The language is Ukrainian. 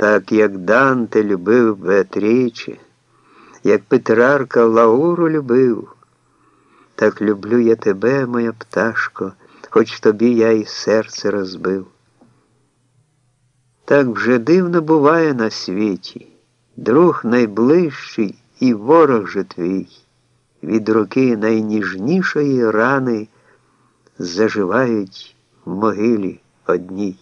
Так як Данте любив Беатрічі, як Петрарка Лауру любив, так люблю я тебе, моя пташко, хоч тобі я і серце розбив. Так вже дивно буває на світі, друг найближчий і ворог же твій, від руки найніжнішої рани заживають в могилі одній.